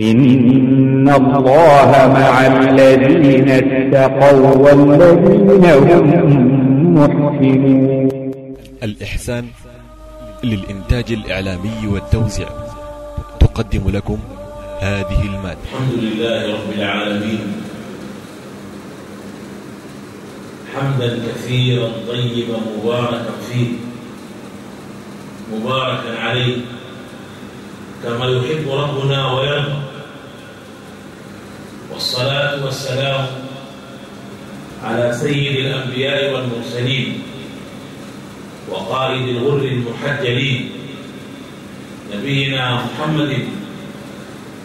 إن الله مع الذين اتقوا والذين هم محسنون الإحسان للإنتاج الإعلامي والتوزيع تقدم لكم هذه المادة. الحمد لله رب العالمين. حمدا كثيرا طيبا مباركا فيه. مباركا عليه. كما يحب ربنا ويرضى. والصلاة والسلام على سيد الأنبياء والمرسلين وقائد الغر المحجلين نبينا محمد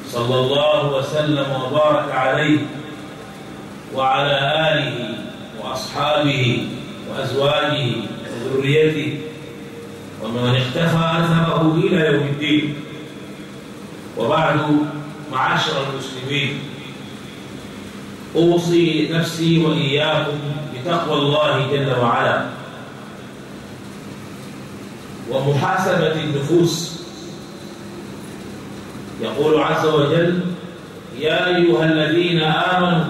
صلى الله وسلم وبارك عليه وعلى آله وأصحابه وأزواجه وذريته ومن اختفى أثره إلى يوم الدين. وبعد معاشر المسلمين أوصي نفسي وإياكم بتقوى الله جل وعلا. ومحاسبة النفوس. يقول عز وجل يا أيها الذين آمنوا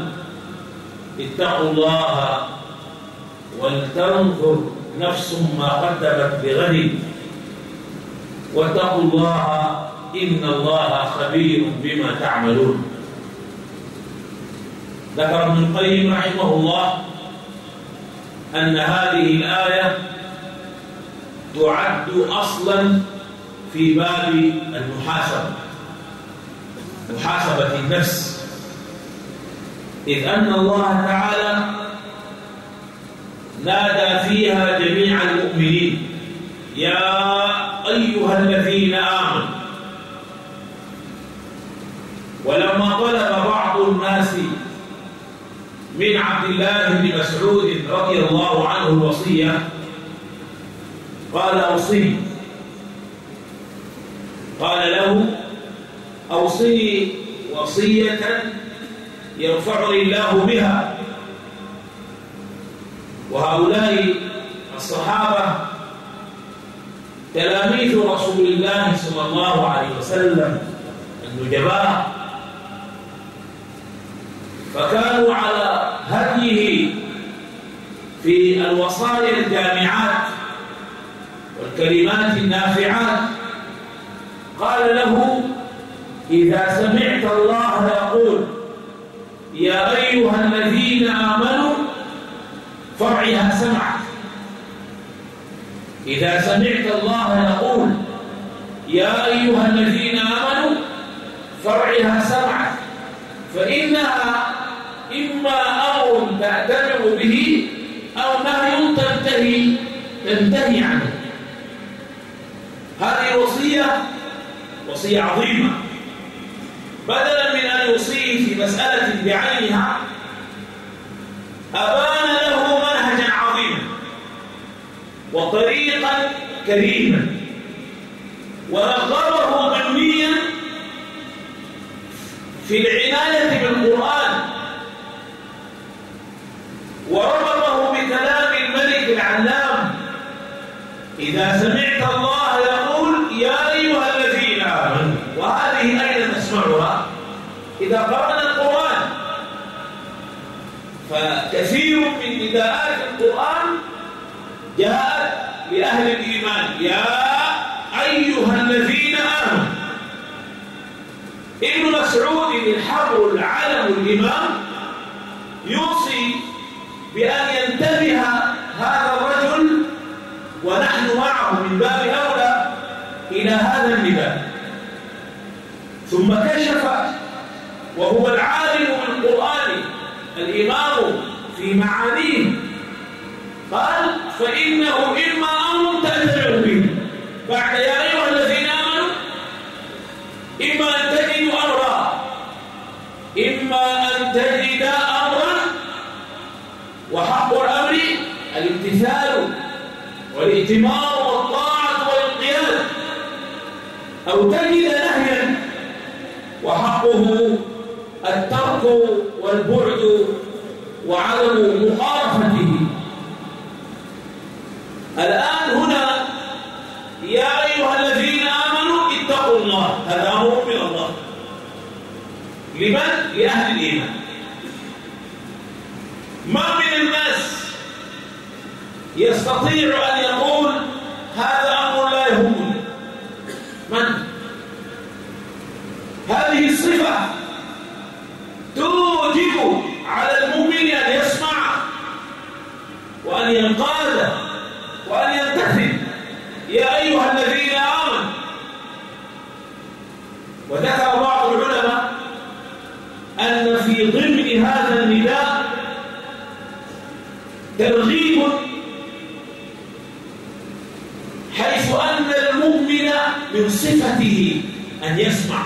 اتقوا الله ولتنظر نفس ما قدمت بغد. واتقوا الله إن الله خبير بما تعملون. ذكر ابن القيم رحمه الله أن هذه الآية تعد أصلا في باب المحاسبة محاسبة النفس. إذ أن الله تعالى نادى فيها جميع المؤمنين يا أيها الذين آمنوا ولما طلب بعض الناس من عبد الله بن مسعود رضي الله عنه الوصية. قال أوصني قال له أوصني وصية يرفعني الله بها. وهؤلاء الصحابة تلاميذ رسول الله صلى الله عليه وسلم. النجباء فكانوا على هديه في الوصايا الجامعات والكلمات النافعات. قال له إذا سمعت الله يقول يا أيها الذين آمنوا فرعها سمعك إذا سمعت الله يقول يا أيها الذين آمنوا فرعها سمعك فإنها إما أمر تعتبر به أو نهي تنتهي تنتهي عنه. هذه وصية وصية عظيمة. بدلا من أن يوصيه في مسألة بعينها أبان له منهجا عظيما وطريقا كريما. ورغبه ضمنيا في العناية بالقرآن. وربطه بكلام الملك العلام. إذا سمعت الله يقول يا أيها الذين آمنوا. وهذه أين نسمعها؟ إذا قرأنا القرآن. فكثير من نداءات القرآن جاءت لأهل الإيمان. يا أيها الذين آمنوا. ابن مسعود الحبر العالم الإمام يوصي بأن ينتبه هذا الرجل ونحن معه من باب أولى إلى هذا النداء ثم كشف وهو العالم بالقرآن الإمام في معانيه. قال فإنه إما أمر تأثر به. بعد يا أيها الذين آمنوا إما أن تجدوا أمرا إما أن تجد أمرا وحق الأمر الامتثال والائتمار والطاعة والانقياد. أو تجد نهيا وحقه الترك والبعد وعدم مخالفته. الآن هنا يا أيها الذين آمنوا اتقوا الله هذا أمر من الله. لمن؟ لأهل الإيمان. ما من الناس يستطيع أن يقول هذا أمر لا يهمني من؟ هذه الصفة توجب على المؤمن أن يسمع وأن ينقاد وأن يمتثل يا أيها الذين آمنوا وذكر أن يسمع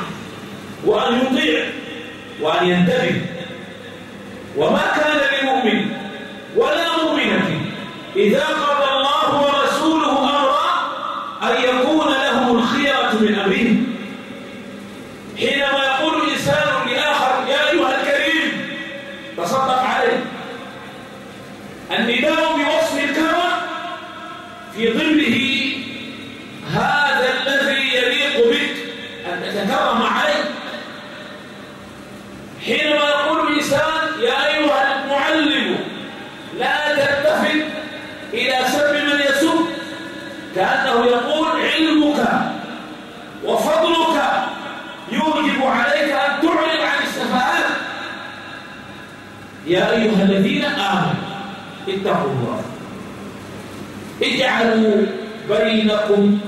وأن يطيع وأن ينتبه. وما كان لمؤمن ولا مؤمنة إذا قضى الله ورسوله أمرا أن يكون لهم الخيرة من أمرهم. حينما يقول الإنسان لآخر يا أيها الكريم تصدق عليه. النداء بوصف الكرم في ضمنه هذا الذي يليق بك أن تتكرم عليه حينما يقول الإنسان يا أيها المعلم لا تلتفت إلى سب من يسب كأنه يقول علمك وفضلك يوجب عليك أن تعلم عن السفاهات يا أيها الذين آمنوا اتقوا الله اجعلوا بينكم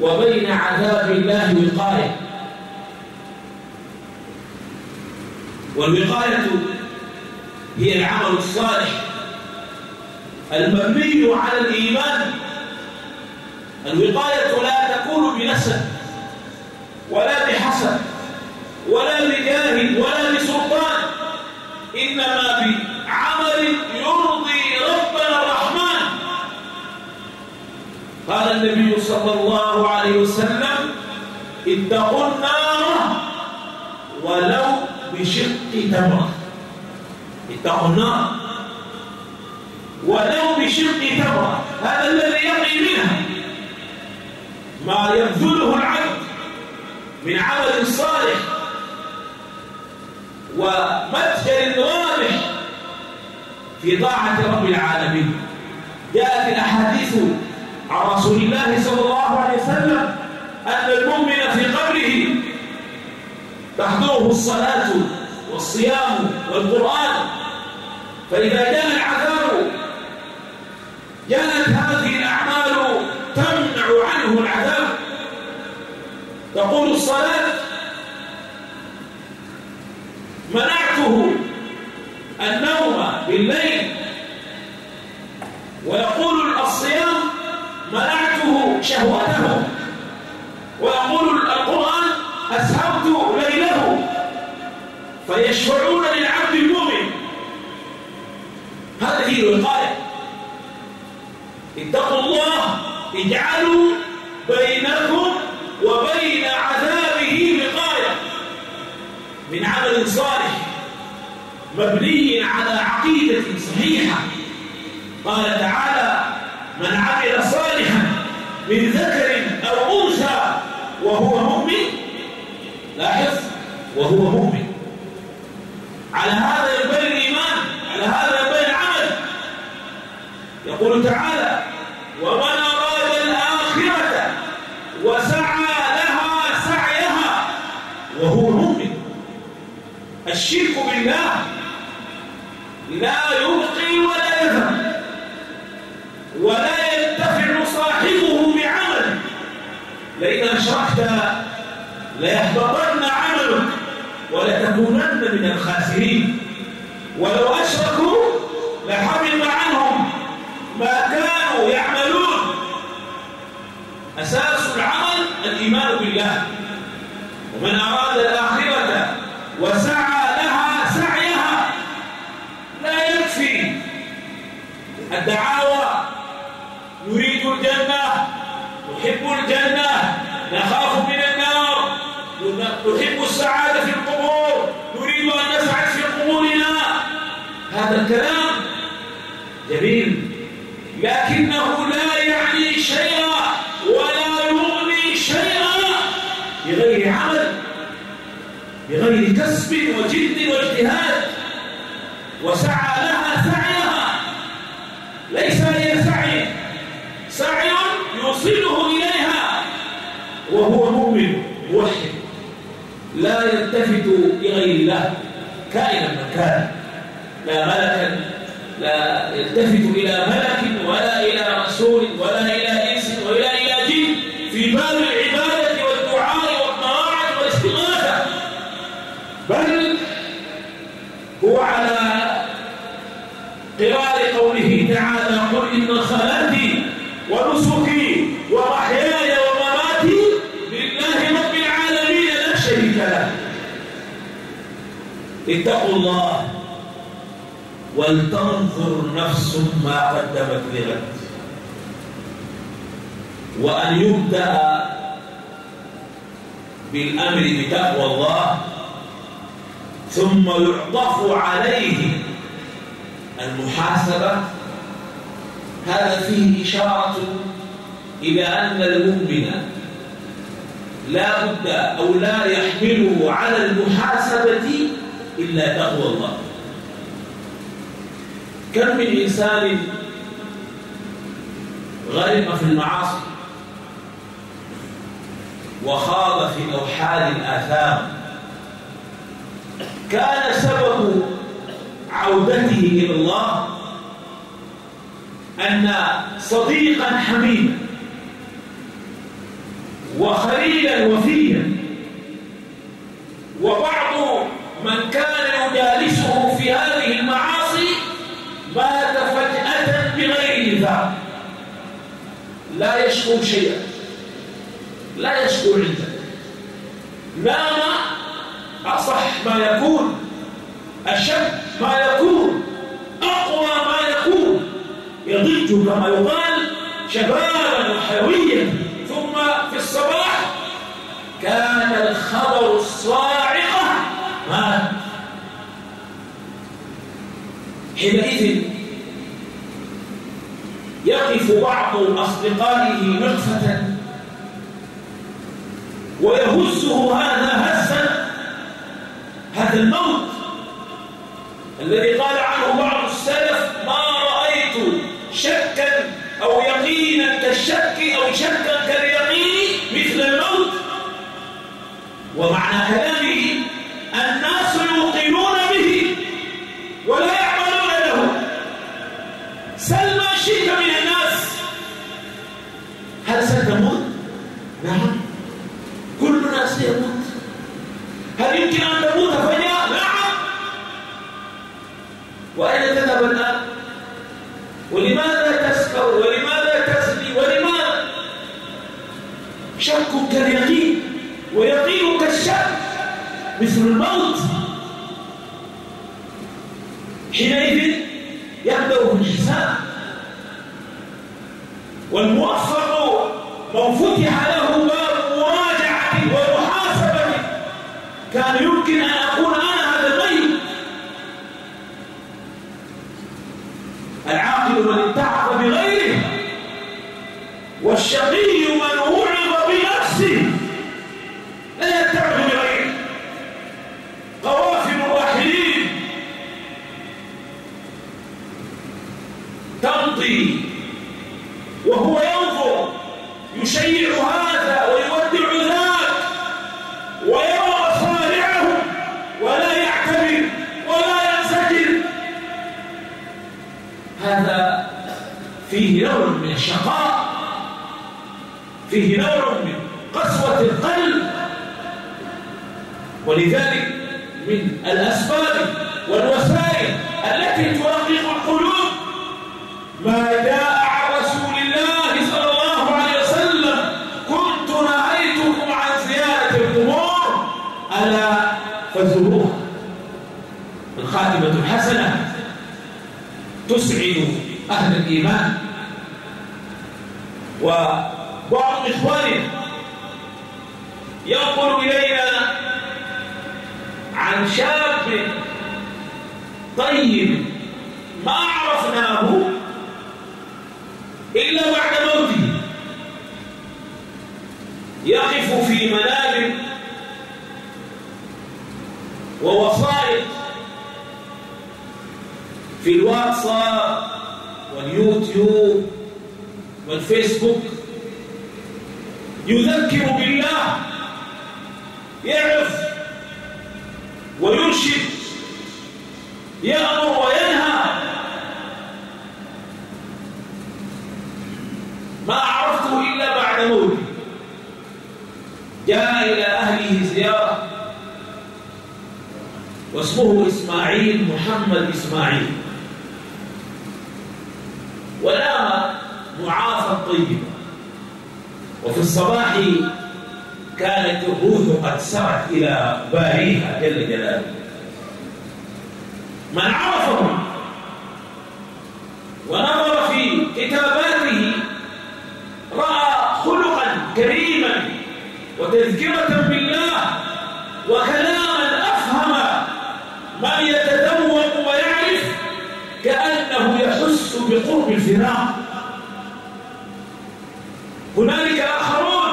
وبين عذاب الله وقاية. والوقاية هي العمل الصالح المبني على الإيمان. الوقاية لا تكون بنسب ولا بحسب ولا بجاه ولا بسلطان إنما بعمل قال النبي صلى الله عليه وسلم اتقوا النار ولو بشق تمرة اتقوا النار ولو بشق تمرة هذا الذي يقي منها ما يبذله العبد من عمل صالح ومتجر رابح في طاعة رب العالمين. جاءت الأحاديث عن رسول الله صلى الله عليه وسلم أن المؤمن في قبره تحضره الصلاة والصيام والقرآن. فإذا جاء العذاب جاءت هذه الأعمال تمنع عنه العذاب. تقول الصلاة منعته النوم بالليل. ويقول منعته شهوته. ويقول القرآن أسهبت ليله. فيشفعون للعبد المؤمن. هذه الوقاية اتقوا الله اجعلوا بينكم وبين عذابه وقاية. من عمل صالح مبني على عقيدة صحيحة. قال تعالى من عمل صالحا من ذكر أو أنثى وهو مؤمن لاحظ وهو مؤمن. على هذا ينبغي الإيمان على هذا ينبغي العمل. يقول تعالى ومن أراد الآخرة وسعى لها سعيها وهو مؤمن الشرك بالله لا يبقي ولا يذهب ولا ينتفع صاحبه بعمل لئن أشركت ليحبطن عملك ولتكونن من الخاسرين. ولو أشركوا لحبط عنهم ما كانوا يعملون. أساس العمل الإيمان بالله. ومن أراد لا يلتفت إلى ملك ولا إلى ولتنظر نفس ما قدمت لغد وأن يبدأ بالأمر بتقوى الله ثم يعطف عليه المحاسبة. هذا فيه إشارة إلى أن المؤمن لا بد أو لا يحمله على المحاسبة إلا تقوى الله. كم من إنسان غرق في المعاصي وخاض في أوحال الآثام؟ كان سبب عودته إلى الله أن صديقا حميدا وخليلا وفيا وبعض من كان يجالسه لا يشكو شيئا. لا يشكو عنده نام أصح ما يكون. أشد ما يكون. أقوى ما يكون. يضج كما يقال شبابا وحيويا. ثم في الصباح كان الخبر الصاعقة. مات حينئذ يقف بعض أصدقائه مقفة ويهزه هذا هزا هذا الموت الذي قال عنه بعض السلف ما رأيت شكا أو يقينا كالشك أو شكا نعم وبعض إخواننا ينقل إلينا عن شاب طيب ما عرفناه إلا بعد موته. يقف في منابر ووسائط في الواتساب واليوتيوب. والفيسبوك يذكر بالله يعرف ويرشد يأمر وينهى. ما عرفته إلا بعد موته. جاء إلى أهله زيارة واسمه إسماعيل محمد إسماعيل. ونام معافى طيبا وفي الصباح كانت الروح قد سرت إلى باريها جل جلاله. من عرفه ونظر في كتاباته رأى خلقا كريما وتذكرة بالله وكلاما أفهم من يتذوق ويعرف كأنه يحس بقرب الفراق. هنالك آخرون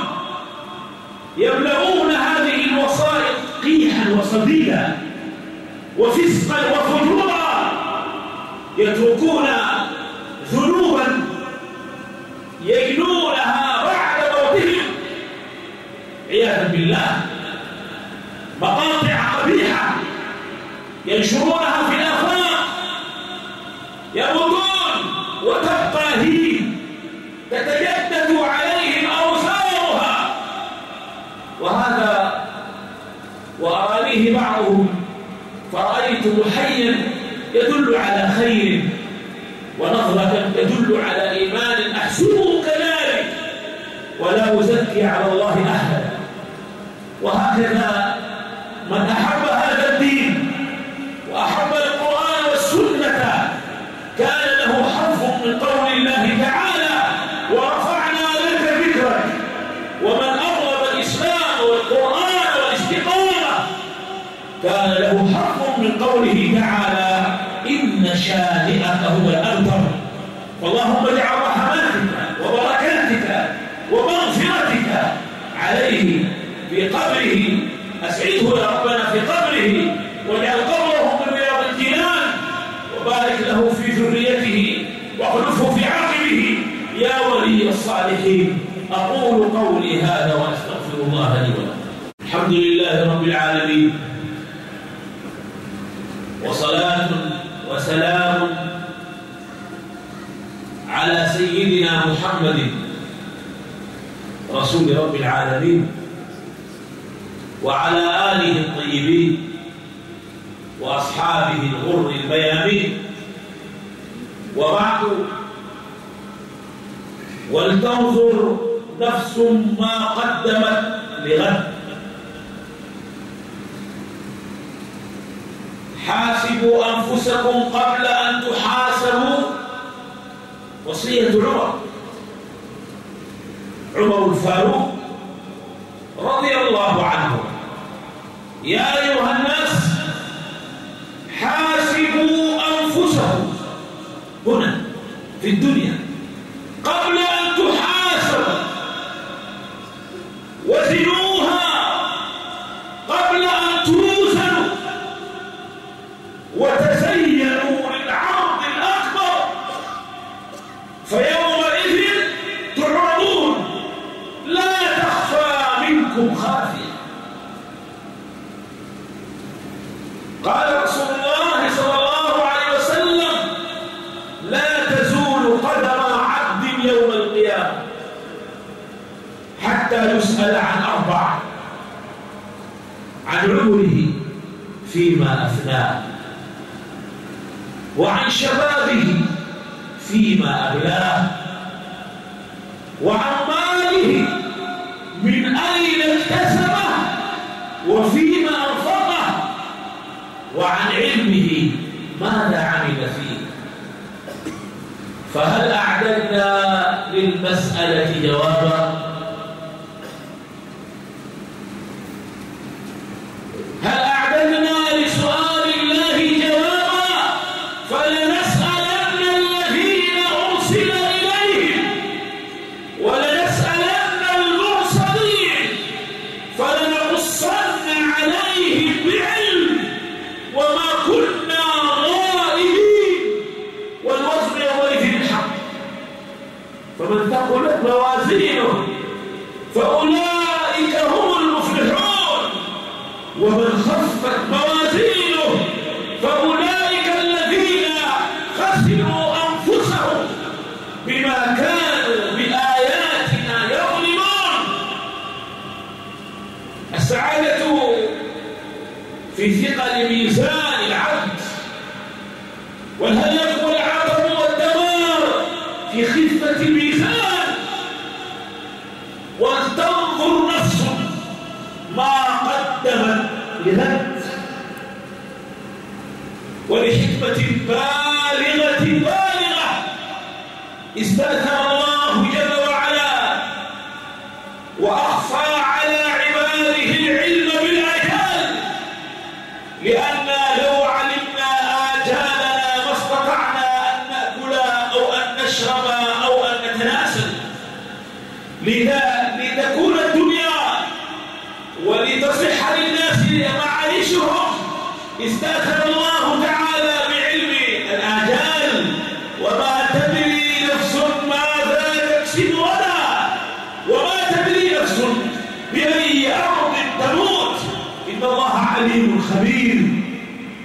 يبلغون هذه الوسائط قيحا وصديدا وفسقا وفجورا يتركون ذنوبا يجنونها بعد موتهم. عياذا بالله. مقاطع قبيحه ينشرونها في فرأيته حيا يدل على خير ونظرة تدل على إيمان. أحسبه كذلك ولا أزكي على كان له حرف من قوله تعالى إن شانئك هو الأبتر فاللهم اجعل رحماتك وبركاتك ومغفرتك عليه في قبره. أسعده يا ربنا في قبره. واجعل قبره من رياض الجنان. وبارك له في ذريته واخلفه في عقبه يا ولي الصالحين أقول قولي هذا وأستغفر الله لي ولكم. الحمد لله رب العالمين. وصلاة وسلام على سيدنا محمد رسول رب العالمين وعلى آله الطيبين وأصحابه الغر البيامين. وبعد ولتنظر نفس ما قدمت لغد. حاسبوا أنفسكم قبل أن تحاسبوا. وصية عمر. عمر الفاروق رضي الله عنه. يا أيها الناس حاسبوا أنفسكم. هنا في الدنيا. منكم خافية قال رسول الله صلى الله عليه وسلم لا تزول قدم عبد يوم القيامة حتى يسأل عن أربع عن عمره فيما أفناه وعن شبابه فيما أبلاه وعن فهل أعددنا للمسألة جوابا؟ ولتنظر نفس ما قدمت لغد ولحكمة بالغة بالغة استأثر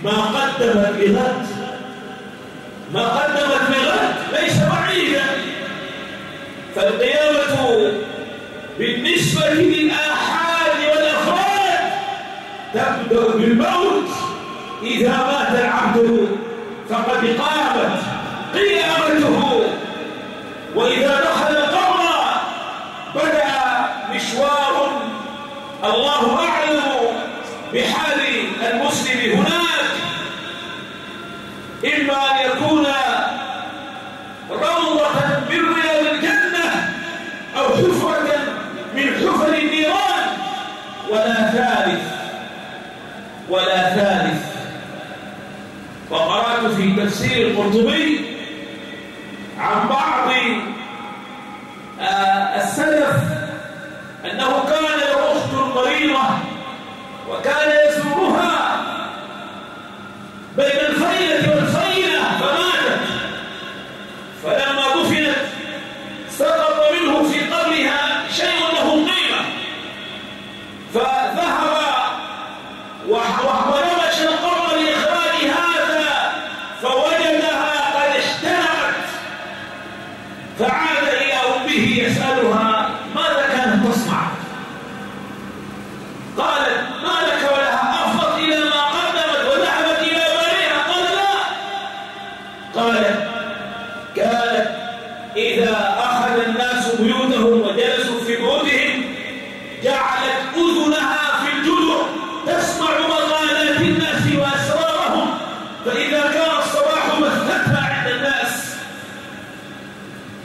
ما قدمت لغد ما قدمت لغد ليس بعيدا. فالقيامة بالنسبة للآحاد والأفراد تبدأ بالموت. إذا مات العبد فقد قامت قيامته. وإذا دخل القبر بدأ مشوار. الله أعلم بحال المسلم هناك إما أن يكون روضة من رياض الجنة أو حفرة من حفر النيران ولا ثالث ولا ثالث. وقرأت في تفسير القرطبي عن بعض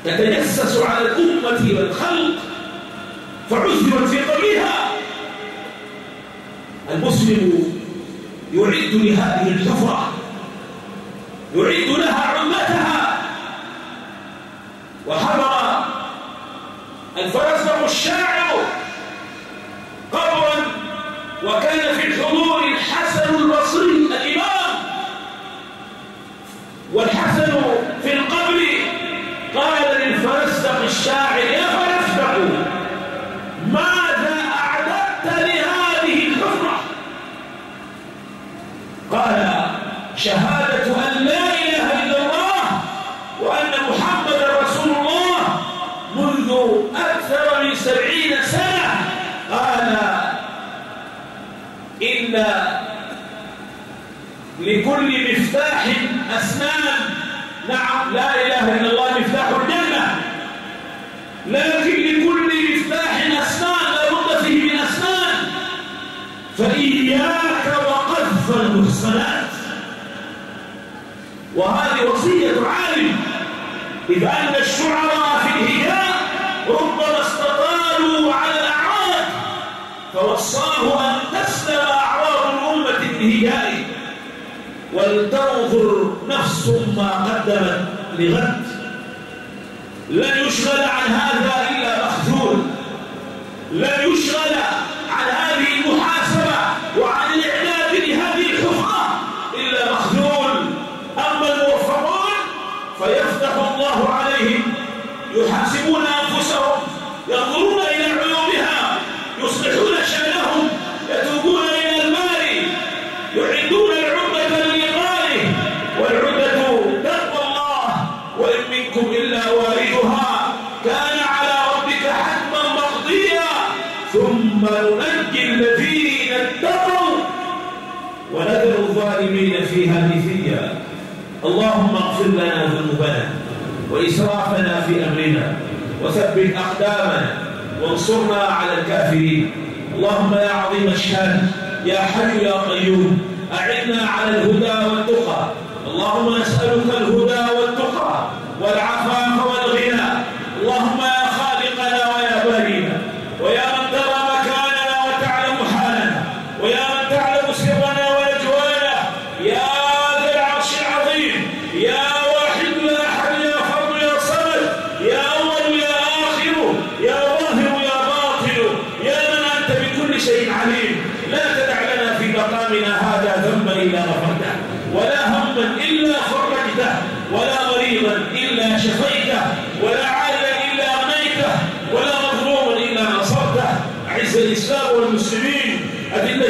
تتجسس على الأمة والخلق فعذبت في قبرها المسلم يعد لهذه الحفرة يعد لها عمتها. وحضر الفرزدق الشاعر سبعين سنة قال إن لكل مفتاح أسنان. نعم لا إله إلا الله مفتاح الجنة. لكن لكل مفتاح أسنان لا بد فيه من أسنان. فإياك وقذف المحصنات. وهذه وصية عالم. إذ أن ما قدمت لغد وانصرنا على الكافرين. اللهم يا عظيم الشان يا حي يا قيوم أعنا على الهدى والتقى. اللهم نسألك الهدى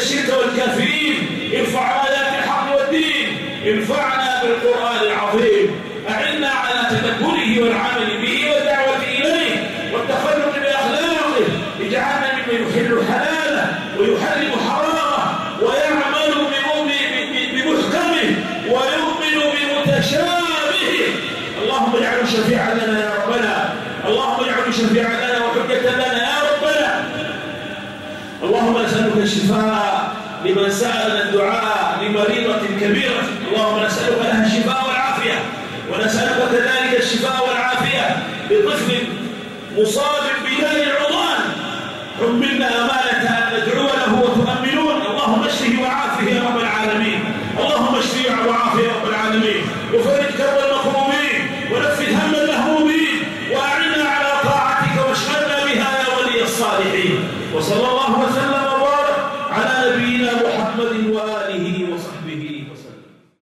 الشرك والكافرين ارفع آيات الحق والدين انفعنا بالقرآن العظيم أعنا على تدبره والعمل به والدعوة إليه والتخلق بأخلاقه اجعلنا ممن يحب